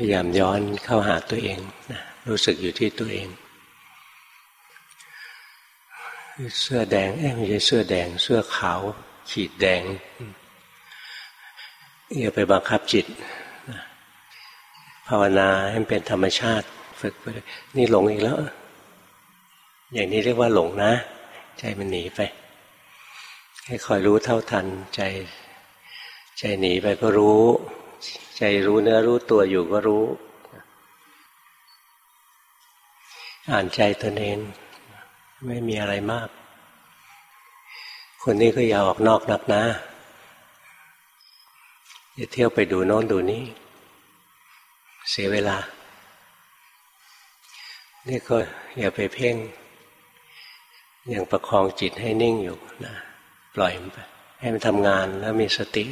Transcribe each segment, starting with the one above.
พยายามย้อนเข้าหาตัวเองนะรู้สึกอยู่ที่ตัวเอง เสื้อแดงเอ้ไม่ใช่เสื้อแดง เสื้อขาว ขีดแดงอย่าไปบังคับจิตภาวนาให้มันเป็นธรรมชาติ ฝึกไปนี่หลงอีกแล้ว อย่างนี้เรียกว่าหลงนะ ใจมันหนีไป ให้คอยรู้เท่าทันใจ ใจหนีไปก็รู้ ใจรู้เนื้อรู้ตัวอยู่ก็รู้ อ่านใจตนเองไม่มีอะไรมาก คนนี้ก็อย่าออกนอกนักนะอย่าเที่ยวไปดูโน้นดูนี้ เสียเวลา นี่ก็อย่าไปเพ่งยังประคองจิตให้นิ่งอยู่นะปล่อยมันไปให้มันทำงานแล้วมีสติ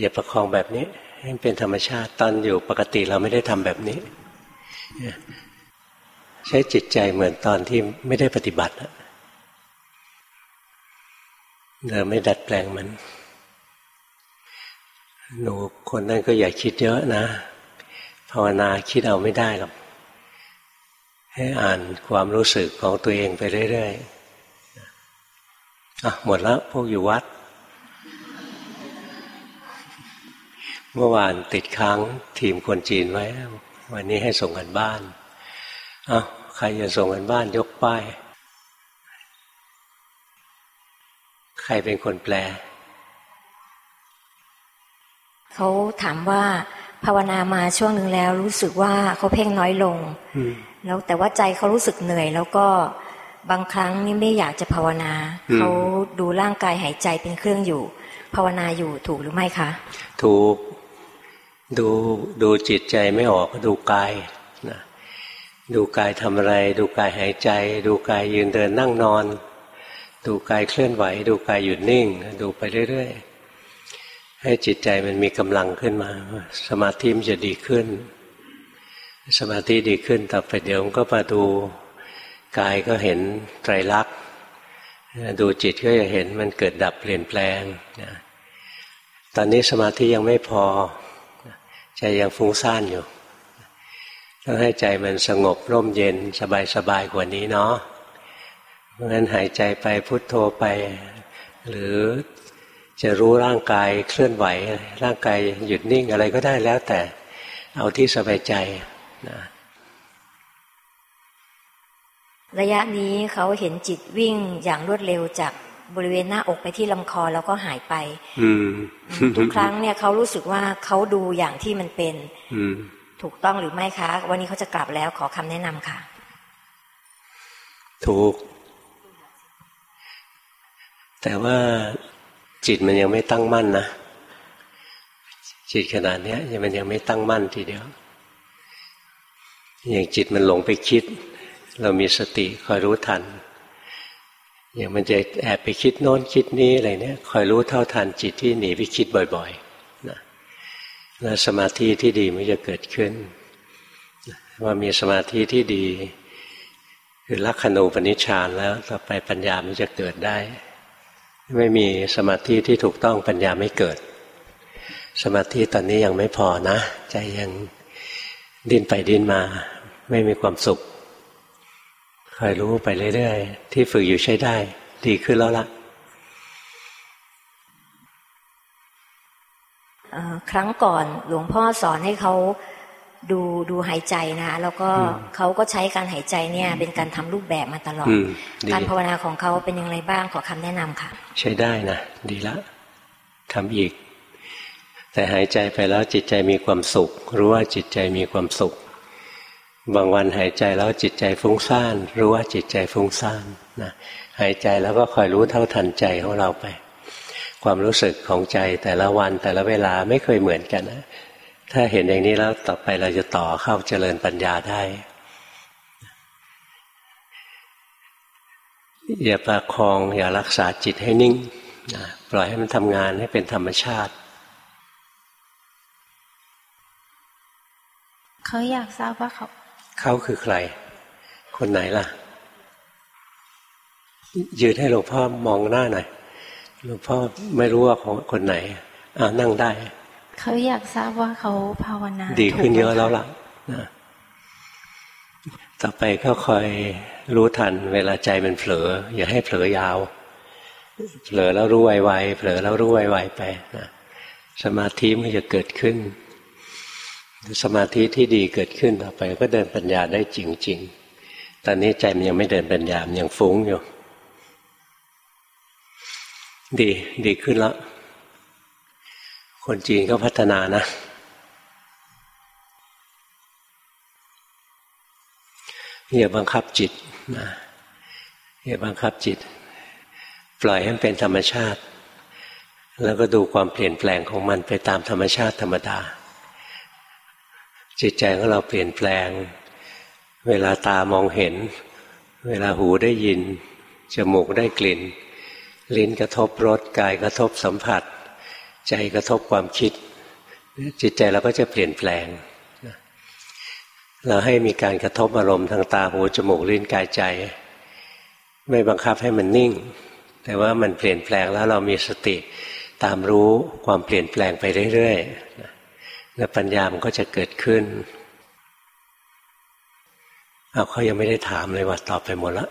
อย่าประคองแบบนี้ให้เป็นธรรมชาติตอนอยู่ปกติเราไม่ได้ทำแบบนี้ ใช้จิตใจเหมือนตอนที่ไม่ได้ปฏิบัติเราไม่ดัดแปลงมัน หนูคนนั้นก็อย่าคิดเยอะนะ ภาวนาคิดเอาไม่ได้หรอก ให้อ่านความรู้สึกของตัวเองไปเรื่อยๆอะหมดแล้วพวกอยู่วัด เมื่อวานติดค้างทีมคนจีนไว้ วันนี้ให้ส่งกันบ้านอะใครจะส่งกันบ้านยกป้าย ใครเป็นคนแปล เขาถามว่าภาวนามาช่วงหนึ่งแล้ว รู้สึกว่าเขาเพ่งน้อยลงแล้วแต่ว่าใจเขารู้สึกเหนื่อย แล้วก็บางครั้งนี่ไม่อยากจะภาวนาเขาดูร่างกายหายใจเป็นเครื่องอยู่ ภาวนาอยู่ถูกหรือไม่คะ ถูก ดูดูจิตใจไม่ออกดูกายนะดูกายทำอะไร ดูกายหายใจ ดูกายยืนเดินนั่งนอน ดูกายเคลื่อนไหว ดูกายหยุดนิ่ง ดูไปเรื่อยๆให้จิตใจมันมีกำลังขึ้นมา สมาธิมันจะดีขึ้น สมาธิดีขึ้นต่อไปเดี๋ยวมันก็มาดูกายก็เห็นไตรลักษณ์ดูจิตก็จะเห็นมันเกิดดับเปลี่ยนแปลงนะตอนนี้สมาธิยังไม่พอ ใจยังฟุ้งซ่านอยู่ต้องให้ใจมันสงบร่มเย็นสบายๆกว่านี้เนาะเพราะฉะนั้นหายใจไปพุทโธไป หรือจะรู้ร่างกายเคลื่อนไหว ร่างกายหยุดนิ่งอะไรก็ได้แล้วแต่เอาที่สบายใจนะระยะนี้เขาเห็นจิตวิ่งอย่างรวดเร็วจาก บริเวณหน้าอกไปที่ลำคอแล้วก็หายไปทุกครั้งเนี่ยเขารู้สึกว่าเขาดูอย่างที่มันเป็นถูกต้องหรือไม่คะ วันนี้เขาจะกลับแล้วขอคำแนะนำค่ะ ถูก แต่ว่าจิตมันยังไม่ตั้งมั่นนะจิตขนาดนี้ยังมันยังไม่ตั้งมั่นทีเดียว อย่างจิตมันหลงไปคิด เรามีสติคอยรู้ทัน อย่างมันจะแอบไปคิดโน้นคิดนี้อะไรเนี่ยคอยรู้เท่าทันจิตที่หนีไปคิดบ่อยๆนะแล้วสมาธิที่ดีมันจะเกิดขึ้นว่ามีสมาธิที่ดี คือลักขณูปนิชฌานแล้วต่อไปปัญญามันจะเกิดได้ ไม่มีสมาธิที่ถูกต้องปัญญาไม่เกิด สมาธิตอนนี้ยังไม่พอนะ ใจยังดิ้นไปดิ้นมา ไม่มีความสุข คอยรู้ไปเรื่อยๆ ที่ฝึกอยู่ใช้ได้ ดีขึ้นแล้วละครั้งก่อนหลวงพ่อสอนให้เขาดูดูหายใจนะคะแล้วก็เขาก็ใช้การหายใจเนี่ย เป็นการทำรูปแบบมาตลอด การภาวนาของเขาเป็นอย่างไรบ้างขอคำแนะนำค่ะ ใช้ได้นะดีละทำอีก แต่หายใจไปแล้วจิตใจมีความสุข รู้ว่าจิตใจมีความสุข บางวันหายใจแล้วจิตใจฟุ้งซ่าน รู้ว่าจิตใจฟุ้งซ่านนะหายใจแล้วก็คอยรู้เท่าทันใจของเราไป ความรู้สึกของใจแต่ละวันแต่ละเวลาไม่เคยเหมือนกันนะถ้าเห็นอย่างนี้แล้วต่อไปเราจะต่อเข้าเจริญปัญญาได้ อย่าประคองอย่ารักษาจิตให้นิ่งปล่อยให้มันทำงานให้เป็นธรรมชาติ เขาอยากทราบว่าเขา เขาคือใคร คนไหนล่ะ ยืนให้หลวงพ่อมองหน้าหน่อยหลวงพ่อไม่รู้ว่าของคนไหนอ่านั่งได้ เขาอยากทราบว่าเขาภาวนา ดีขึ้นเยอะแล้วล่ะนะต่อไปก็คอยรู้ทันเวลาใจมันเผลอ อย่าให้เผลอยาว เผลอแล้วรู้ไวๆเผลอแล้วรู้ไวๆไปนะสมาธิมันจะเกิดขึ้น สมาธิที่ดีเกิดขึ้นต่อไป ก็เดินปัญญาได้จริง ๆ ตอนนี้ใจมันยังไม่เดินปัญญา มันยังฟุ้งอยู่ ดี ดีขึ้นแล้ว คนจีนก็พัฒนานะ อย่าบังคับจิตนะอย่าบังคับจิต ปล่อยให้มันเป็นธรรมชาติ แล้วก็ดูความเปลี่ยนแปลงของมันไปตามธรรมชาติธรรมดา จิตใจของเราเปลี่ยนแปลง เวลาตามองเห็น เวลาหูได้ยิน จมูกได้กลิ่น ลิ้นกระทบรสกายกระทบสัมผัส ใจกระทบความคิด จิตใจเราก็จะเปลี่ยนแปลง เราให้มีการกระทบอารมณ์ทางตาหูจมูกลิ้นกายใจ ไม่บังคับให้มันนิ่ง แต่ว่ามันเปลี่ยนแปลงแล้วเรามีสติตามรู้ความเปลี่ยนแปลงไปเรื่อยๆ แล้วปัญญามันก็จะเกิดขึ้นเอาเขายังไม่ได้ถามเลยว่าตอบไปหมดแล้ว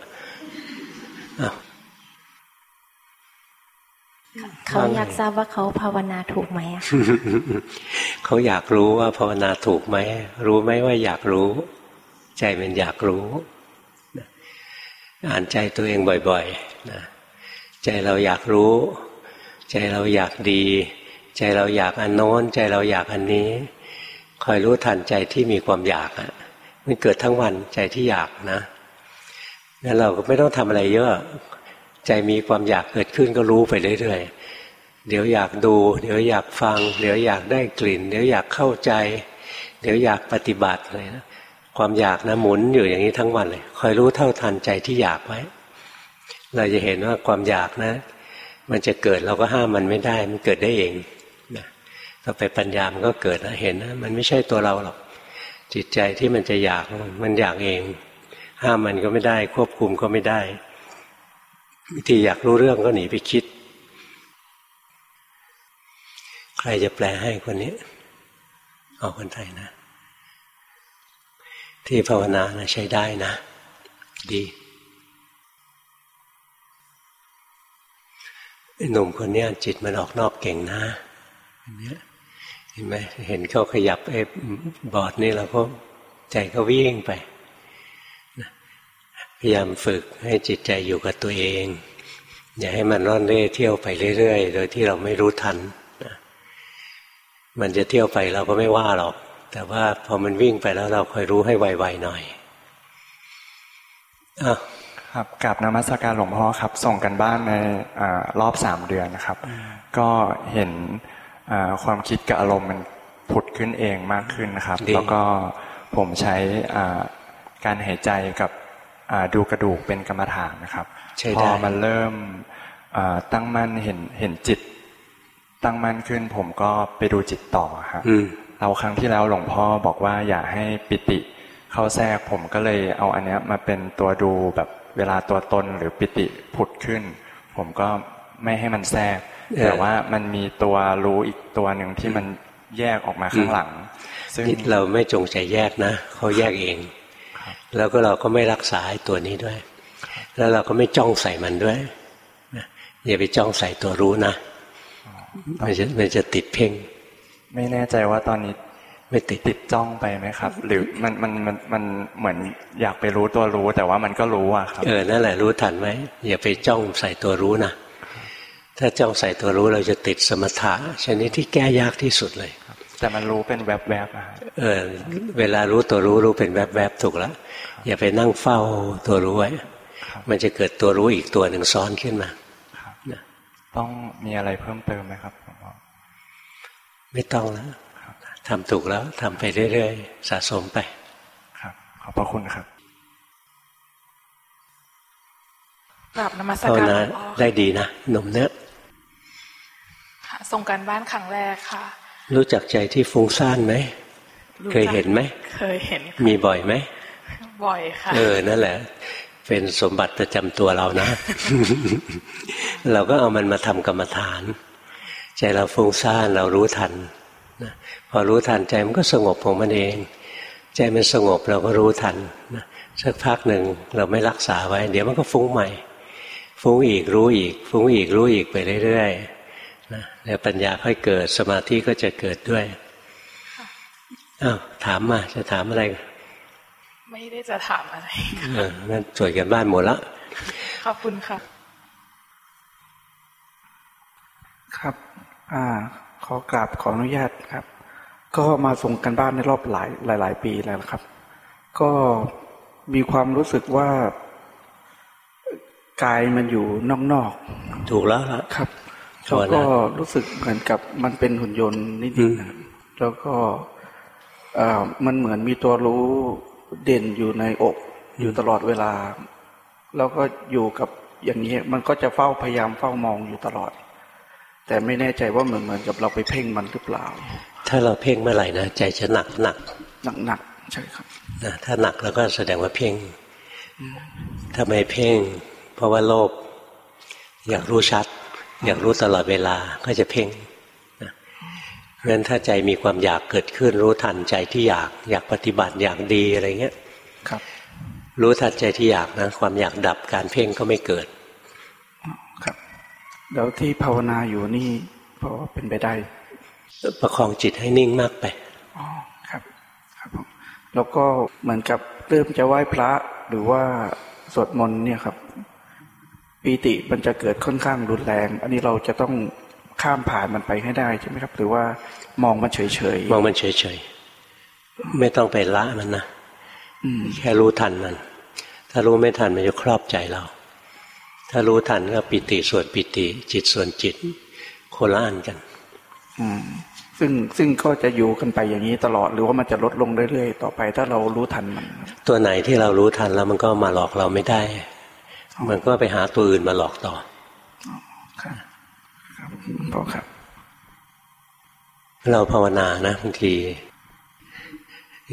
เขาอยากทราบว่าเขาภาวนาถูกไหมเขาอยากรู้ว่าภาวนาถูกไหมรู้ไหมว่าอยากรู้ ใจมันอยากรู้อ่านใจตัวเองบ่อยๆนะใจเราอยากรู้ ใจเราอยากดี ใจเราอยากอันโน้น ใจเราอยากอันนี้ คอยรู้ทันใจที่มีความอยากอะ มันเกิดทั้งวันใจที่อยากนะงั้นเราก็ไม่ต้องทำอะไรเยอะ ใจมีความอยากเกิดขึ้นก็รู้ไปเรื่อยๆเดี๋ยวอยากดู เดี๋ยวอยากฟัง เดี๋ยวอยากได้กลิ่น เดี๋ยวอยากเข้าใจ เดี๋ยวอยากปฏิบัติเลยนะความอยากนะหมุนอยู่อย่างนี้ทั้งวันเลย คอยรู้เท่าทันใจที่อยากไว้ เราจะเห็นว่าความอยากนะ มันจะเกิดเราก็ห้ามมันไม่ได้ มันเกิดได้เอง ต่อไปปัญญามันก็เกิดนะเห็นนะมันไม่ใช่ตัวเราหรอก จิตใจที่มันจะอยากมันอยากเอง ห้ามมันก็ไม่ได้ ควบคุมก็ไม่ได้วิธีอยากรู้เรื่องก็หนีไปคิด ใครจะแปลให้คนนี้เอาคนไทยนะ ที่ภาวนานะใช้ได้นะ ดีหนุ่มคนนี้จิตมันออกนอกเก่งนะอันนี้ เห็นไหมเห็นเขาขยับไอ้บอร์ดนี่แล้วก็ใจก็วิ่งไปพยายามฝึกให้จิตใจอยู่กับตัวเอง อย่าให้มันร่อนเร่เที่ยวไปเรื่อยๆ โดยที่เราไม่รู้ทันมันจะเที่ยวไปเราก็ไม่ว่าหรอก แต่ว่าพอมันวิ่งไปแล้วเราคอยรู้ให้ไวๆหน่อยอครับกับนมัสการหลวงพ่อครับ ส่งกันบ้านในอรอบสามเดือนนะครับ ก็เห็น ความคิดกับอารมณ์มันผุดขึ้นเองมากขึ้นนะครับ แล้วก็ผมใช้การหายใจกับดูกระดูกเป็นกรรมฐานนะครับพอมันเริ่มตั้งมั่นเห็นเห็นจิต ตั้งมั่นขึ้น ผมก็ไปดูจิตต่อครับเราครั้งที่แล้วหลวงพ่อบอกว่าอย่าให้ปิติเข้าแทรกผมก็เลยเอาอันนี้มาเป็นตัวดูแบบเวลาตัวตนหรือปิติผุดขึ้น ผมก็ไม่ให้มันแทรก แต่ว่ามันมีตัวรู้อีกตัวหนึ่งที่มันแยกออกมาข้างหลัง ซึ่งเราไม่จงใจแยกนะเขาแยกเอง แล้วก็เราก็ไม่รักษาตัวนี้ด้วย แล้วเราก็ไม่จ้องใส่มันด้วยอย่าไปจ้องใส่ตัวรู้นะมันจะมันจะติดเพ่ง ไม่แน่ใจว่าตอนนี้ไม่ติดติดจ้องไปไหมครับ หรือมันมันมันมันเหมือนอยากไปรู้ตัวรู้ แต่ว่ามันก็รู้อะครับ เออนั่นแหละรู้ทันไหมอย่าไปจ้องใส่ตัวรู้นะ ถ้าจ้องใส่ตัวรู้เราจะติดสมถะชนิดที่แก้ยากที่สุดเลยแต่มันรู้เป็นแวบๆอะเออ เวลารู้ตัวรู้รู้เป็นแวบๆถูกแล้วอย่าไปนั่งเฝ้าตัวรู้ไว้มันจะเกิดตัวรู้อีกตัวหนึ่งซ้อนขึ้นมาต้องมีอะไรเพิ่มเติมไหมครับไม่ต้องแล้วทำถูกแล้วทำไปเรื่อยๆสะสมไป ครับ ขอบพระคุณครับกลับนมัสการได้ดีนะหนุ่มเนี้ย ส่งการบ้านครั้งแรกค่ะ รู้จักใจที่ฟุ้งซ่านไหมเคยเห็นไหมเคยเห็น มีบ่อยไหมบ่อยค่ะ เออนั่นแหละ เป็นสมบัติประจำตัวเรานะ เราก็เอามันมาทำกรรมฐาน ใจเราฟุ้งซ่านเรารู้ทันนะพอรู้ทันใจมันก็สงบของมันเอง ใจมันสงบเราก็รู้ทันนะสักพักหนึ่งเราไม่รักษาไว้ เดี๋ยวมันก็ฟุ้งใหม่ ฟุ้งอีกรู้อีก ฟุ้งอีกรู้อีกไปเรื่อยๆนะ แล้วปัญญาค่อยเกิดสมาธิก็จะเกิดด้วยอ้าวถามมาจะถามอะไร ไม่ได้จะถามอะไรเออนั่นสวยกันบ้านหมดละขอบคุณค่ะ ครับ อ่า ขอกราบขออนุญาตครับ ก็มาส่งกันบ้านในรอบหลายหลายหลายปีแล้วนะครับ ก็มีความรู้สึกว่ากายมันอยู่นอกถูกแล้วล่ะๆครับ ชัแล้วร์นะก็รู้สึกเหมือนกับมันเป็นหุ่นยนต์นิดอืมๆนะครับแล้วก็อ่ามันเหมือนมีตัวรู้เด่นอยู่ในอก อยู่ตลอดเวลา แล้วก็อยู่กับอย่างนี้มันก็จะเฝ้าพยายามเฝ้ามองอยู่ตลอด แต่ไม่แน่ใจว่าเหมือนเหมือนกับเราไปเพ่งมันหรือเปล่า ถ้าเราเพ่งเมื่อไหร่นะใจจะหนักหนักหนักๆใช่ครับนะถ้าหนักแล้วก็แสดงว่าเพ่งถ้าไม่เพ่ง เพราะว่าโลภอยากรู้ชัด อยากรู้ตลอดเวลาก็จะเพ่งนะเพราะฉะนั้นถ้าใจมีความอยากเกิดขึ้น รู้ทันใจที่อยากอยากปฏิบัติอยากดีอะไรเงี้ยครับ รู้ทันใจที่อยากนะความอยากดับการเพ่งก็ไม่เกิด ครับแล้วที่ภาวนาอยู่นี่เพราะว่าเป็นไปได้ ประคองจิตให้นิ่งมากไปอ๋อครับ ครับผมแล้วก็เหมือนกับเริ่มจะไหว้พระหรือว่าสวดมนต์เนี่ยครับ ปีติมันจะเกิดค่อนข้างรุนแรง อันนี้เราจะต้องข้ามผ่านมันไปให้ได้ใช่ไหมครับ หรือว่ามองมันเฉยๆ มองมันเฉยๆ ไม่ต้องไปละมันนะอืมแค่รู้ทันมัน ถ้ารู้ไม่ทันมันจะครอบใจเรา ถ้ารู้ทันก็ปิติส่วนปิติ จิตส่วนจิตโคนละอันกันอืมซึ่งซึ่งก็จะอยู่กันไปอย่างนี้ตลอด หรือว่ามันจะลดลงเรื่อยๆ ต่อไป ถ้าเรารู้ทันมันครับตัวไหนที่เรารู้ทันแล้วมันก็มาหลอกเราไม่ได้ มันก็ไปหาตัวอื่นมาหลอกต่อครับครับพ่อครับ เราภาวนานะบางที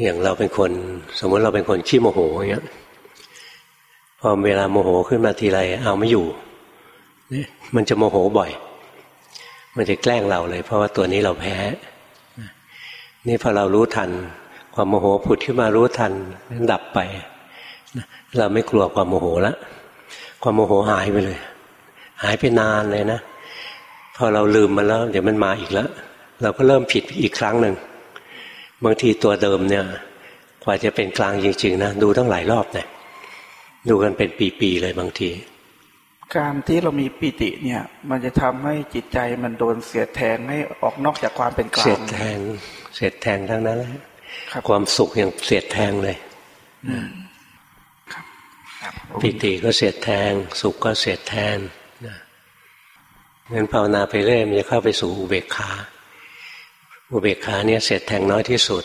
อย่างเราเป็นคน สมมติเราเป็นคนขี้โมโหอย่างเงี้ยพอเวลาโมโหขึ้นมาทีไรเอาไม่อยู่เนี่ยมันจะโมโหบ่อย มันจะแกล้งเราเลย เพราะว่าตัวนี้เราแพ้ นี่พอเรารู้ทัน ความโมโหผุดขึ้นมารู้ทันนั้นดับไป เราไม่กลัวความโมโหละ ความโมโหหายไปเลย หายไปนานเลยนะ พอเราลืมมันแล้ว เดี๋ยวมันมาอีกแล้ว เราก็เริ่มผิดอีกครั้งหนึ่ง บางทีตัวเดิมเนี่ย กว่าจะเป็นกลางจริง ๆ นะ ดูตั้งหลายรอบเนี่ยดูกันเป็นปีๆเลยบางที การที่เรามีปิติเนี่ย มันจะทำให้จิตใจมันโดนเสียดแทงให้ออกนอกจากความเป็นกลาเสียงดแทง เสียดแทงทั้งนั้นแหละครับความสุขยังเสียดแทงเลยครับ ปิติก็เสียดแทง สุขก็เสียดแทงนะงั้นภาวนาไปเรื่อยมันจะเข้าไปสู่อุเบกขา อุเบกขาเนี่ยเสียดแทงน้อยที่สุด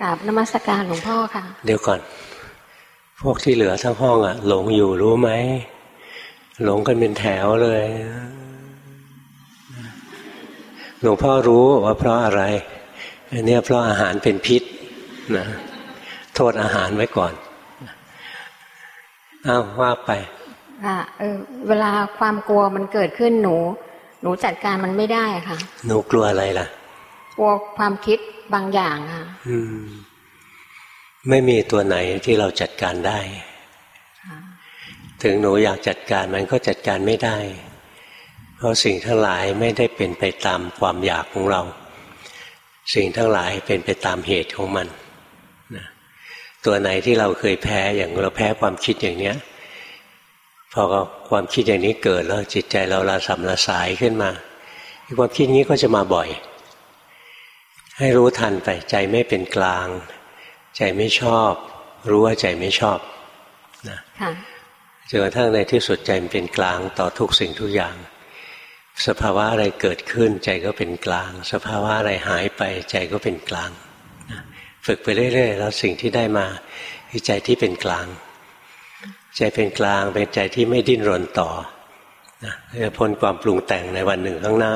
กราบนมัสการหลวงพ่อค่ะ เดี๋ยวก่อน พวกที่เหลือทั้งห้องอะหลงอยู่รู้ไหมหลงกันเป็นแถวเลยหลวงพ่อรู้ว่าเพราะอะไรอันเนี้ยเพราะอาหารเป็นพิษนะ โทษอาหารไว้ก่อนอ้าวว่าไปค่ะเออเวลาความกลัวมันเกิดขึ้นหนู หนูจัดการมันไม่ได้ค่ะ หนูกลัวอะไรล่ะ กลัวความคิดบางอย่างค่ะอืม ไม่มีตัวไหนที่เราจัดการได้ ถึงหนูอยากจัดการมันก็จัดการไม่ได้ เพราะสิ่งทั้งหลายไม่ได้เป็นไปตามความอยากของเรา สิ่งทั้งหลายเป็นไปตามเหตุของมันนะ ตัวไหนที่เราเคยแพ้อย่างเราแพ้ความคิดอย่างเนี้ยพอความคิดอย่างนี้เกิดแล้วจิตใจเราละสัมละสายขึ้นมาความคิดนี้ก็จะมาบ่อย ให้รู้ทันไปใจไม่เป็นกลาง ใจไม่ชอบ รู้ว่าใจไม่ชอบนะค่ะจนกระทั่งในที่สุดใจมันเป็นกลางต่อทุกสิ่งทุกอย่าง สภาวะอะไรเกิดขึ้น ใจก็เป็นกลาง สภาวะอะไรหายไป ใจก็เป็นกลางนะ ฝึกไปเรื่อยๆแล้วสิ่งที่ได้มาคือใจที่เป็นกลาง ใจเป็นกลางเป็นใจที่ไม่ดิ้นรนต่อนะจะพ้นความปรุงแต่งในวันหนึ่งข้างหน้า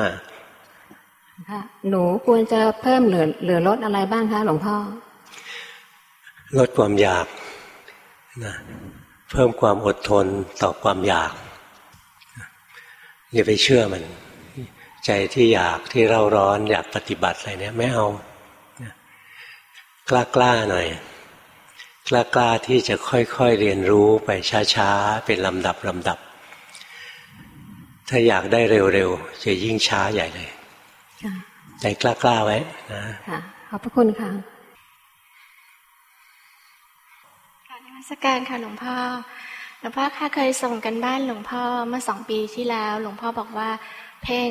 ค่ะหนูควรจะเพิ่มหรือหรือลดอะไรบ้างคะหลวงพ่อ ลดความอยากนะเพิ่มความอดทนต่อความอยากอย่าไปเชื่อมัน ใจที่อยากที่เราร้อนอยากปฏิบัติอะไรเนี่ยไม่เอา กล้ากล้าหน่อยกล้ากล้าที่จะค่อยๆเรียนรู้ไปช้าๆ เป็นลำดับลำดับ ถ้าอยากได้เร็วๆ จะยิ่งช้าใหญ่เลยใจกล้าๆไว้นะค่ะขอบพระคุณค่ะการนมัสการค่ะหลวงพ่อหลวงพ่อค่ะเคยส่งกันบ้านหลวงพ่อเมื่อสองปีที่แล้ว หลวงพ่อบอกว่าเพ่ง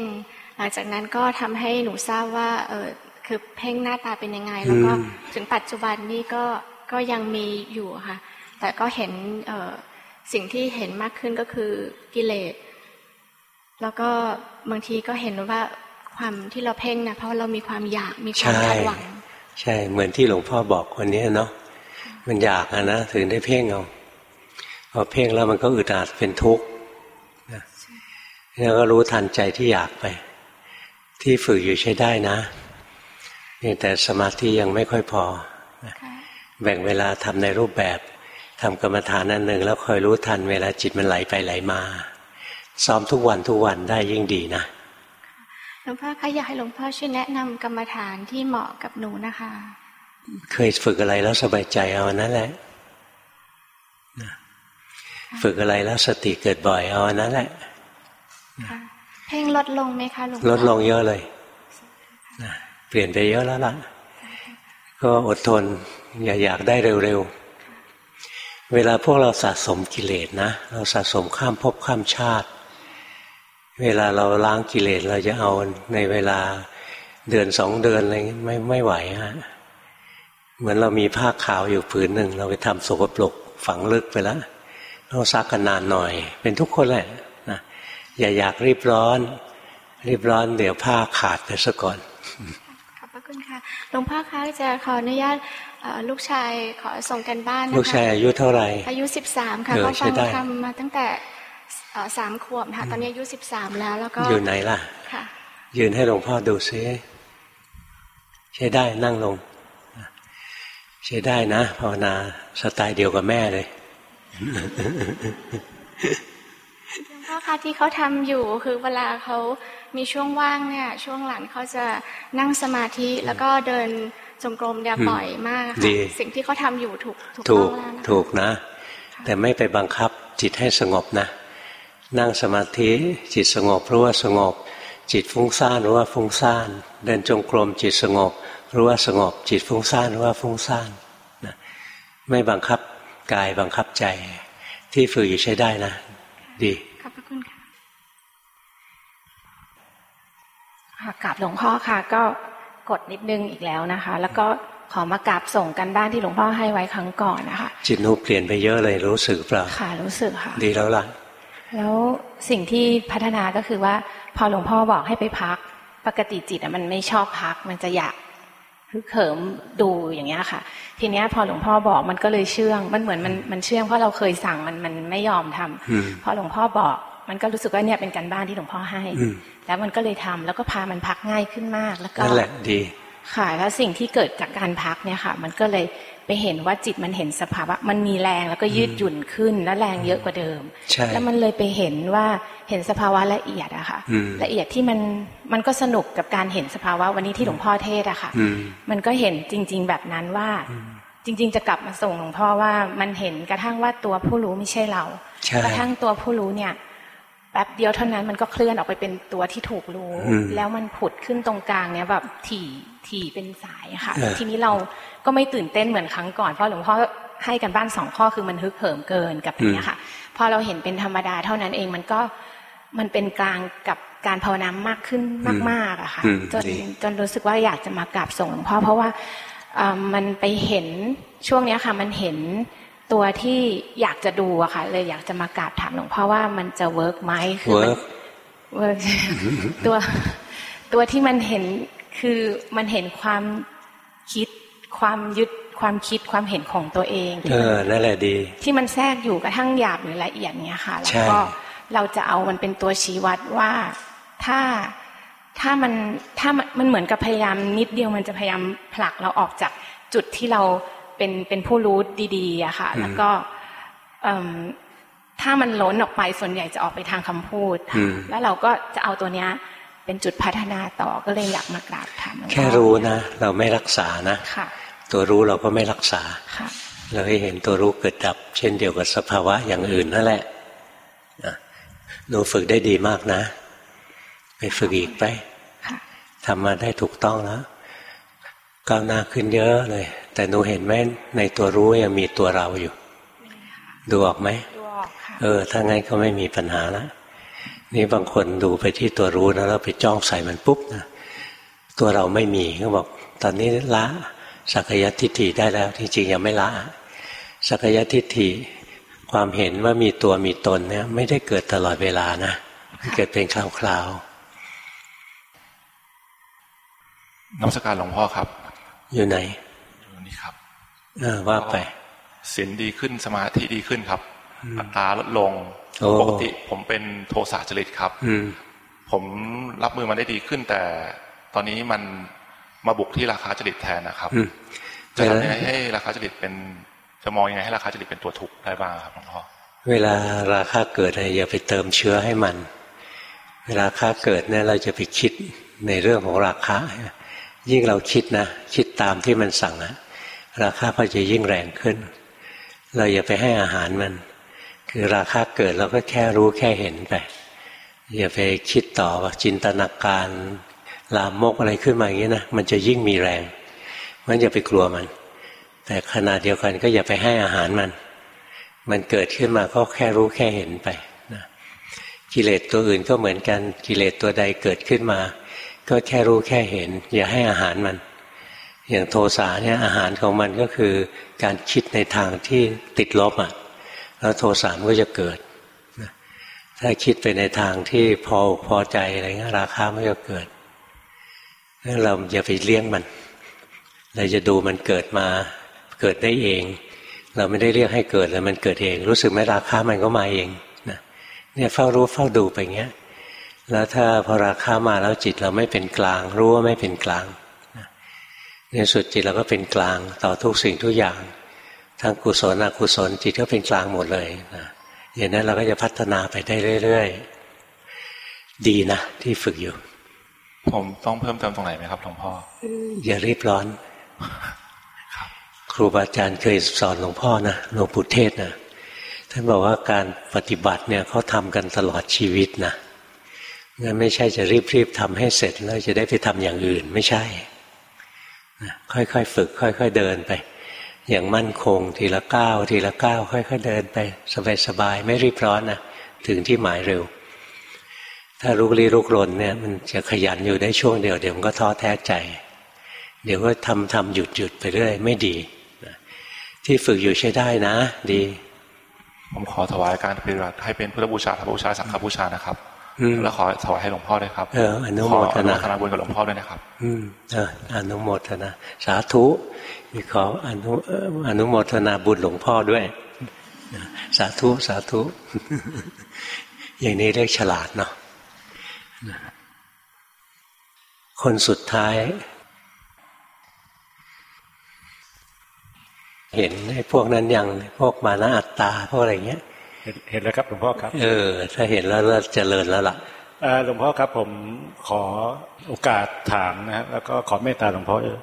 หลังจากนั้นก็ทำให้หนูทราบว่าเออ คือเพ่งหน้าตาเป็นยังไง แล้วก็ถึงปัจจุบันนี้ก็ก็ยังมีอยู่ค่ะ แต่ก็เห็นเออสิ่งที่เห็นมากขึ้นก็คือกิเลส แล้วก็บางทีก็เห็นว่าความที่เราเพ่งนะเพราะเรามีความอยากมีความคาดหวัง ใช่เหมือนที่หลวงพ่อบอกคนนี้เนาะมันอยากอะนะถึงได้เพ่งเอาพอเพ่งแล้วมันก็อึดอัดเป็นทุกข์แล้วก็รู้ทันใจที่อยากไป ที่ฝึกอยู่ใช้ได้นะ นี่แต่สมาธิยังไม่ค่อยพอ แบ่งเวลาทำในรูปแบบทำกรรมฐานอันหนึ่งแล้วคอยรู้ทันเวลาจิตมันไหลไปไหลมา ซ้อมทุกวันทุกวันได้ยิ่งดีนะหลวงพ่อคะอยากให้หลวงพ่อช่วยแนะนำกรรมฐานที่เหมาะกับหนูนะคะ เคยฝึกอะไรแล้วสบายใจเอานั่นแหละฝึกอะไรแล้วสติเกิดบ่อยเอานั่นแหละเพ่งลดลงไหมคะหลวงพ่อลดลงเยอะเลย เปลี่ยนไปเยอะแล้วล่ะ ก็อดทนอย่าอยากได้เร็วๆ เวลาพวกเราสะสมกิเลสนะ เราสะสมข้ามภพข้ามชาติ เวลาเราล้างกิเลสเราจะเอาในเวลาเดือนสองเดือนอะไรไม่ไม่ไหวฮะเหมือนเรามีผ้าขาวอยู่ผืนหนึ่ง เราไปทำสกปรกฝังลึกไปแล้วต้องซักกันนานหน่อย เป็นทุกคนแหละนะอย่าอยากรีบร้อน รีบร้อนเดี๋ยวผ้าขาดไปซะก่อน หลวงพ่อคะจะขออนุญาตลูกชายขอส่งกันบ้านนะคะลูกชายอายุเท่าไหร่อายุสิบสามค่ะก็ฟังทำมาตั้งแต่สามขวบค่ะตอนนี้อายุสิบสามแล้วแล้วก็อยู่ไหนล่ะค่ะยืนให้หลวงพ่อดูซิใช้ได้นั่งลงใช้ได้นะภาวนาสไตล์เดียวกับแม่เลยหลวงพ่อคะที่เขาทำอยู่คือเวลาเขา มีช่วงว่างเนี่ยช่วงหลังเขาจะนั่งสมาธิแล้วก็เดินจงกรมเดียบ่อยมากค่ะสิ่งที่เขาทาอยู่ถูกถูกต้องแล้วนะถูกนะ แต่ไม่ไปบังคับจิตให้สงบนะ นั่งสมาธิจิตสงบรู้ว่าสงบ จิตฟุ้งซ่านรู้ว่าฟุ้งซ่าน เดินจงกรมจิตสงบรู้ว่าสงบ จิตฟุ้งซ่านรู้ว่าฟุ้งซ่านนะไม่บังคับกายบังคับใจที่ฝึกอยู่ใช้ได้นะ ดี ค่ะกราบหลวงพ่อค่ะ ก็กดนิดนึงอีกแล้วนะคะ แล้วก็ขอมากราบส่งกันบ้านที่หลวงพ่อให้ไว้ครั้งก่อนนะคะ จิตนูเปลี่ยนไปเยอะเลยรู้สึกเปล่าค่ะรู้สึกค่ะ ดีแล้วล่ะ แล้วสิ่งที่พัฒนาก็คือว่า พอหลวงพ่อบอกให้ไปพัก ปกติจิตมันไม่ชอบพัก มันจะอยากคือเขิมดูอย่างเงี้ยค่ะ ทีเนี้ยพอหลวงพ่อบอกมันก็เลยเชื่อง มันเหมือนมันมันเชื่องเพราะเราเคยสั่งมันมันไม่ยอมทำพอหลวงพ่อบอก มันก็รู้สึกว่าเนี่ยเป็นการบ้านที่หลวงพ่อให้ แล้วมันก็เลยทำแล้วก็พามันพักง่ายขึ้นมาก แล้วก็นั่นแหละดี ค่ะ แล้วสิ่งที่เกิดจากการพักเนี่ยค่ะ มันก็เลยไปเห็นว่าจิตมันเห็นสภาวะ มันมีแรงแล้วก็ยืดหยุ่นขึ้น และแรงเยอะกว่าเดิม แล้วมันเลยไปเห็นว่าเห็นสภาวะละเอียดอะค่ะละเอียดที่มันมันก็สนุกกับการเห็นสภาวะวันนี้ที่หลวงพ่อเทศอะค่ะ มันก็เห็นจริง ๆ แบบนั้นว่าจริง ๆ จะกลับมาส่งหลวงพ่อว่ามันเห็นกระทั่งว่าตัวผู้รู้ไม่ใช่เรา กระทั่งตัวผู้รู้เนี่ยแป๊บเดียวเท่านั้นมันก็เคลื่อนออกไปเป็นตัวที่ถูกรู้ แล้วมันผุดขึ้นตรงกลางเนี่ยแบบถี่ถี่เป็นสายค่ะ ทีนี้เราก็ไม่ตื่นเต้นเหมือนครั้งก่อนเพราะหลวงพ่อให้กันบ้านสองข้อคือมันฮึกเหิมเกินกับอย่างนี้ค่ะพอเราเห็นเป็นธรรมดาเท่านั้นเองมันก็มันเป็นกลางกับการภาวนามากขึ้นมากๆอะค่ะจนจนรู้สึกว่าอยากจะมากราบส่งหลวงพ่อเพราะว่ามันไปเห็นช่วงนี้ค่ะมันเห็น ตัวที่อยากจะดูอะค่ะ เลยอยากจะมากราบถามหลวงพ่อว่ามันจะเวิร์กไหมคือมัน work ตัวตัวที่มันเห็นคือมันเห็นความคิดความยึดความคิดความเห็นของตัวเองเออนั่นแหละดี ที่มันแทรกอยู่กระทั่งหยาบหรือละเอียดเนี้ยค่ะ แล้วก็เราจะเอามันเป็นตัวชี้วัดว่าถ้าถ้ามันถ้ามันเหมือนกับพยายามนิดเดียวมันจะพยายามผลักเราออกจากจุดที่เรา เป็นเป็นผู้รู้ดีๆอะค่ะ แล้วก็ถ้ามันล้นออกไปส่วนใหญ่จะออกไปทางคำพูด แล้วเราก็จะเอาตัวเนี้ยไปเป็นจุดพัฒนาต่อก็เลยอยากมากราบถามแค่รู้นะ เราไม่รักษานะค่ะตัวรู้เราก็ไม่รักษาค่ะเราให้เห็นตัวรู้เกิดดับ เช่นเดียวกับสภาวะอย่างอื่นนั่นแหละหนูฝึกได้ดีมากนะ ไปฝึกอีกไปทำมาได้ถูกต้องแล้วก้าวหน้าขึ้นเยอะเลย แต่หนูเห็นไหมในตัวรู้ยังมีตัวเราอยู่ ดูออกไหมดูออกค่ะเออ ถ้างั้นก็ไม่มีปัญหาแล้วนี่บางคนดูไปที่ตัวรู้นะแล้วไปจ้องใส่มันปุ๊บนะตัวเราไม่มีก็บอก ตอนนี้ละสักยทิฏฐิได้แล้วที่จริงยังไม่ละสักยทิฏฐิความเห็นว่ามีตัวมีตนเนี่ย ไม่ได้เกิดตลอดเวลานะเกิดเป็นคราวๆน้ำสการหลวงพ่อครับ อยู่ไหน อยู่นี่ครับ เออว่าไปศีลดีขึ้นสมาธิดีขึ้นครับอัตราลดลงปกติผมเป็นโทสะจริตครับผมรับมือมันได้ดีขึ้น แต่ตอนนี้มันมาบุกที่ราคาจริตแทนนะครับจะทำยังไงให้ราคาจริตเป็นจะมองยังไงให้ราคาจริตเป็นตัวทุกข์ได้บ้างครับหลวงพ่อเวลาราคาเกิดอย่าไปเติมเชื้อให้มัน เวลาค่าเกิดเนี่ยเราจะไปคิดในเรื่องของราคายิ่งเราคิดนะคิดตามที่มันสั่งนะ ราคาก็จะยิ่งแรงขึ้น เราอย่าไปให้อาหารมัน คือราคาเกิดเราก็แค่รู้แค่เห็นไปอย่าไปคิดต่อว่าจินตนาการลามกอะไรขึ้นมาอย่างนี้นะมันจะยิ่งมีแรงมันอย่าไปกลัวมัน แต่ขณะเดียวกันก็อย่าไปให้อาหารมัน มันเกิดขึ้นมาก็แค่รู้แค่เห็นไปนะกิเลสตัวอื่นก็เหมือนกันกิเลสตัวใดเกิดขึ้นมา ก็แค่รู้แค่เห็น อย่าให้อาหารมัน อย่างโทสะเนี่ยอาหารของมันก็คือการคิดในทางที่ติดลบอะ่ะแล้วโทสะก็จะเกิด ถ้าคิดไปในทางที่พอพอใจอะไรเงี้ยราคาไม่ก็เกิดเราอย่าไปเลี้ยงมัน เราจะดูมันเกิดมาเกิดได้เอง เราไม่ได้เรียกให้เกิดแล้วมันเกิดเอง รู้สึกไหมราคามันก็มาเองนะเนี่ยเฝ้ารู้เฝ้าดูไปเงี้ย แล้วถ้าพอราคามาแล้วจิตเราไม่เป็นกลาง รู้ว่าไม่เป็นกลาง ในสุดจิตเราก็เป็นกลางต่อทุกสิ่งทุกอย่างทั้งกุศลอกุศลจิตก็เป็นกลางหมดเลยนะอย่างนั้นเราก็จะพัฒนาไปได้เรื่อยๆดีนะที่ฝึกอยู่ ผมต้องเพิ่มเติมตรงไหนไหมครับหลวงพ่ออย่ารีบร้อนครูบาอาจารย์เคยสอนหลวงพ่อนะหลวงปู่เทศนะท่านบอกว่าการปฏิบัติเนี่ยเขาทำกันตลอดชีวิตนะงั้นไม่ใช่จะรีบๆทำให้เสร็จแล้วจะได้ไปทำอย่างอื่นไม่ใช่ ค่อยๆฝึก ค่อย ๆ เดินไป อย่างมั่นคงทีละก้าวทีละก้าวค่อย ๆ เดินไป สบายๆไม่รีบร้อนนะถึงที่หมายเร็ว ถ้าลุกลี้ลุกลนเนี่ย มันจะขยันอยู่ได้ช่วงเดียวเดี๋ยวมันก็ท้อแท้ใจ เดี๋ยวก็ทำทำหยุดหยุดไปเรื่อยไม่ดีที่ฝึกอยู่ใช้ได้นะ ดี ผมขอถวายการปฏิบัติให้เป็นพุทธบูชาธรรมบูชาสังฆบูชานะครับ แล้วขอถวายให้หลวงพ่อด้วยครับเอออนุโมทนาอนุโมทนาบุญกับหลวงพ่อด้วยนะครับ อืมเอออนุโมทนาสาธุมีขออนุอนุโมทนาบุญหลวงพ่อด้วยสาธุสาธุอย่างนี้เรียกฉลาดเนาะคนสุดท้าย เห็นไอ้พวกนั้นยังพวกมานะอัตตาพวกอะไรเงี้ย เห็นแล้วครับหลวงพ่อครับ เออ ถ้าเห็นแล้วเริ่มเจริญแล้วล่ะหลวงพ่อครับผมขอโอกาสถามนะแล้วก็ขอเมตตาหลวงพ่อเออ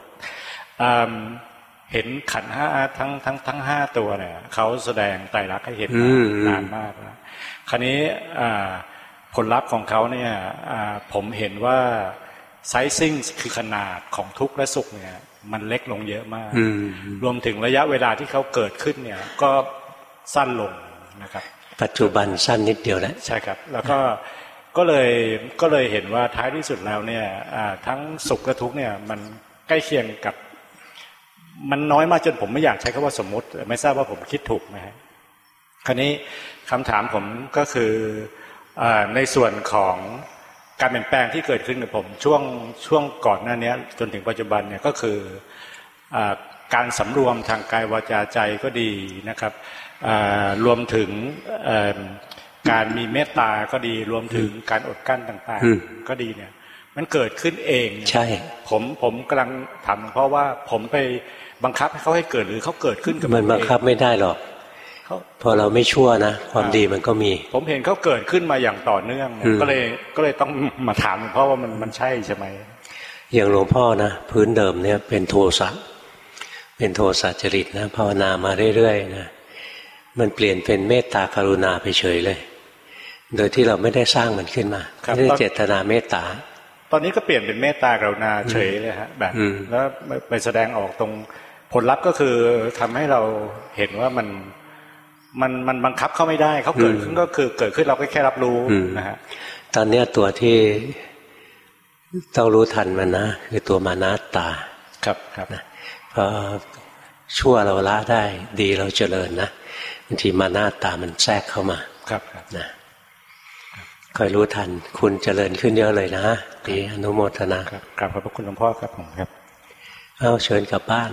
เห็นขันห้าทั้งทั้งทั้งห้าตัวเนี่ยเขาแสดงไตรลักษณ์ให้เห็นนานมากแล้วคราวนี้ผลลัพธ์ของเขาเนี่ยผมเห็นว่าไซซิ่งคือขนาดของทุกข์และสุขเนี่ยมันเล็กลงเยอะมาก รวมถึงระยะเวลาที่เขาเกิดขึ้นเนี่ยก็สั้นลงนะครับ ปัจจุบันสั้นนิดเดียวแล้วใช่ครับ แล้วก็ก็เลยก็เลยเห็นว่าท้ายที่สุดแล้วเนี่ยทั้งสุขและทุกเนี่ยมันใกล้เคียงกับมันน้อยมากจนผมไม่อยากใช้คำว่าสมมติ ไม่ทราบว่าผมคิดถูกไหมครคราวนี้คำถามผมก็คืออในส่วนของการเปลี่ยนแปลงที่เกิดขึ้นกับผมช่วงช่วงก่อนหน้านี้จนถึงปัจจุบันเนี่ยก็คืออการสำรวมทางกายวาจาใจก็ดีนะครับ รวมถึงการมีเมตตาก็ดีรวมถึงการอดกั้นต่างๆ ก็ดีเนี่ย มันเกิดขึ้นเองใช่ ผมผมกำลังทำเพราะว่าผมไปบังคับให้เขาให้เกิดหรือเขาเกิดขึ้นกับมันบังคับไม่ได้หรอกพอเราไม่ชั่วนะความดีมันก็มี ผมเห็นเขาเกิดขึ้นมาอย่างต่อเนื่อง ก็เลยก็เลยต้องมาถามเพราะว่ามันมันใช่ใช่ไหมอย่างหลวงพ่อนะพื้นเดิมเนี่ยเป็นโทสะเป็นโทสะจริตนะภาวนามาเรื่อยๆนะ มันเปลี่ยนเป็นเมตตากรุณาไปเฉยเลย โดยที่เราไม่ได้สร้างมันขึ้นมาไม่ได้เจตนาเมตตา ตอนนี้ก็เปลี่ยนเป็นเมตตากรุณาเฉยเลยฮะแบบแล้วไปแสดงออกตรงผลลัพธ์ก็คือทำให้เราเห็นว่ามันมันมันบังคับเขาไม่ได้เขาเกิดขึ้นก็คือเกิดขึ้นเราก็แค่รับรู้นะฮะตอนเนี้ยตัวที่ต้องรู้ทันมันนะคือตัวมานาตาครับครับนะพอชั่วเราละได้ ดีเราเจริญนะ บางทีมานาตามันแทรกเข้ามาครับครับนะคอยรู้ทัน คุณเจริญขึ้นเยอะเลยนะดีอนุโมทนาครับกราบขอบพระคุณหลวงพ่อครับผมครับ เอาเชิญกลับบ้าน